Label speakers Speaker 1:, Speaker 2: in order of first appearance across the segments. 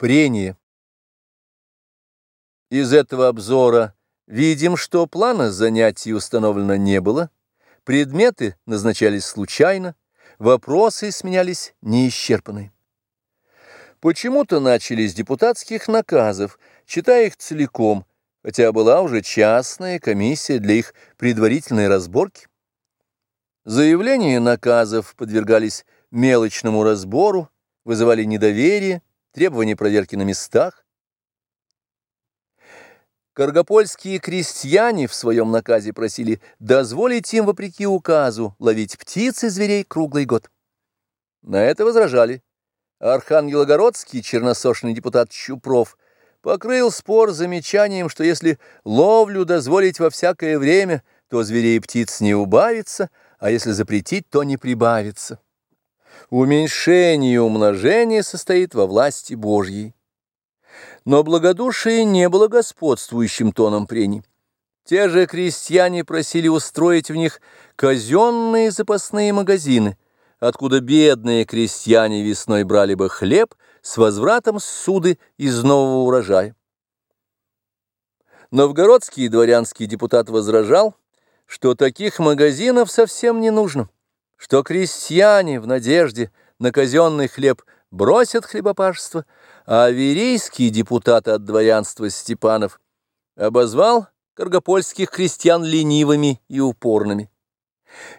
Speaker 1: Прение. Из этого обзора видим, что плана занятий установлено не было, предметы назначались случайно, вопросы сменялись неисчерпанные. Почему-то начали с депутатских наказов, читая их целиком, хотя была уже частная комиссия для их предварительной разборки. Заявления наказов подвергались мелочному разбору, вызывали недоверие, требования проверки на местах. Каргопольские крестьяне в своем наказе просили дозволить им, вопреки указу, ловить птиц и зверей круглый год. На это возражали. Архангелогородский черносошный депутат Чупров покрыл спор замечанием, что если ловлю дозволить во всякое время, то зверей и птиц не убавится, а если запретить, то не прибавится. Уменьшение и умножение состоит во власти Божьей. Но благодушие не было господствующим тоном прений. Те же крестьяне просили устроить в них казенные запасные магазины, откуда бедные крестьяне весной брали бы хлеб с возвратом суды из нового урожая. Новгородский дворянский депутат возражал, что таких магазинов совсем не нужно что крестьяне в надежде на казенный хлеб бросят хлебопашество, а аверийский депутат от дворянства Степанов обозвал каргопольских крестьян ленивыми и упорными.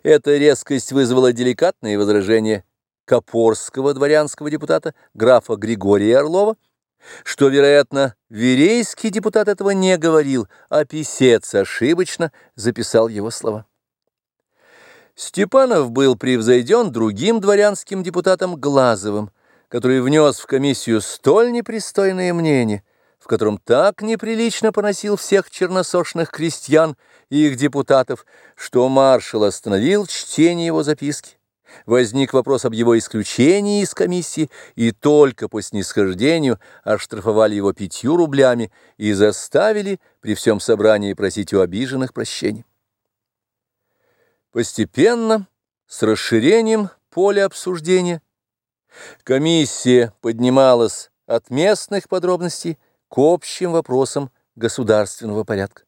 Speaker 1: Эта резкость вызвала деликатные возражения Копорского дворянского депутата, графа Григория Орлова, что, вероятно, верейский депутат этого не говорил, а писец ошибочно записал его слова. Степанов был превзойден другим дворянским депутатом Глазовым, который внес в комиссию столь непристойное мнение, в котором так неприлично поносил всех черносошных крестьян и их депутатов, что маршал остановил чтение его записки. Возник вопрос об его исключении из комиссии, и только по снисхождению оштрафовали его пятью рублями и заставили при всем собрании просить у обиженных прощения. Постепенно, с расширением поля обсуждения, комиссия поднималась от местных подробностей к общим вопросам государственного порядка.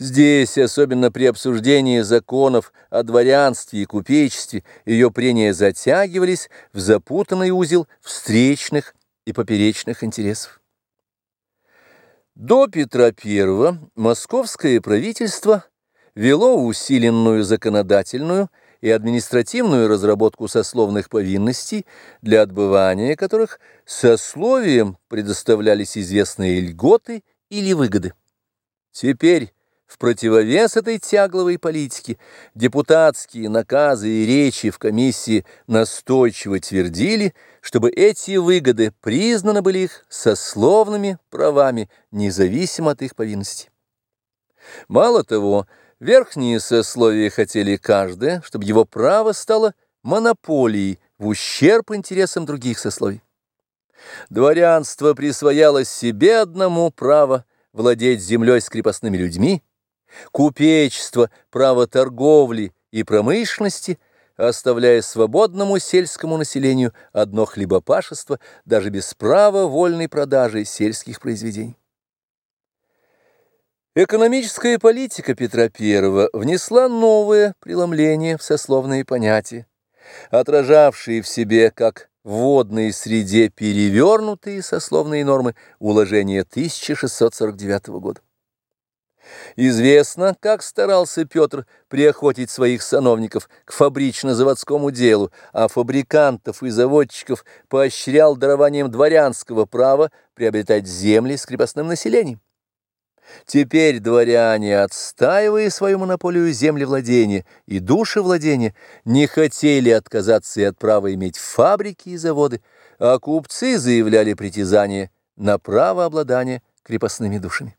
Speaker 1: Здесь, особенно при обсуждении законов о дворянстве и купечестве, ее прения затягивались в запутанный узел встречных и поперечных интересов. До Петра I московское правительство вело усиленную законодательную и административную разработку сословных повинностей, для отбывания которых сословием предоставлялись известные льготы или выгоды. Теперь, в противовес этой тягловой политике, депутатские наказы и речи в комиссии настойчиво твердили, чтобы эти выгоды признаны были их сословными правами, независимо от их повинностей. Мало того, Верхние сословия хотели каждое, чтобы его право стало монополией в ущерб интересам других сословий. Дворянство присвояло себе одному право владеть землей с крепостными людьми, купечество – право торговли и промышленности, оставляя свободному сельскому населению одно хлебопашество даже без права вольной продажи сельских произведений. Экономическая политика Петра I внесла новое преломление в сословные понятия, отражавшие в себе как в водной среде перевернутые сословные нормы уложения 1649 года. Известно, как старался Петр приохотить своих сановников к фабрично-заводскому делу, а фабрикантов и заводчиков поощрял дарованием дворянского права приобретать земли с крепостным населением. Теперь дворяне, отстаивая свою монополию землевладения и душевладения, не хотели отказаться и от права иметь фабрики и заводы, а купцы заявляли притязание на право обладания крепостными душами.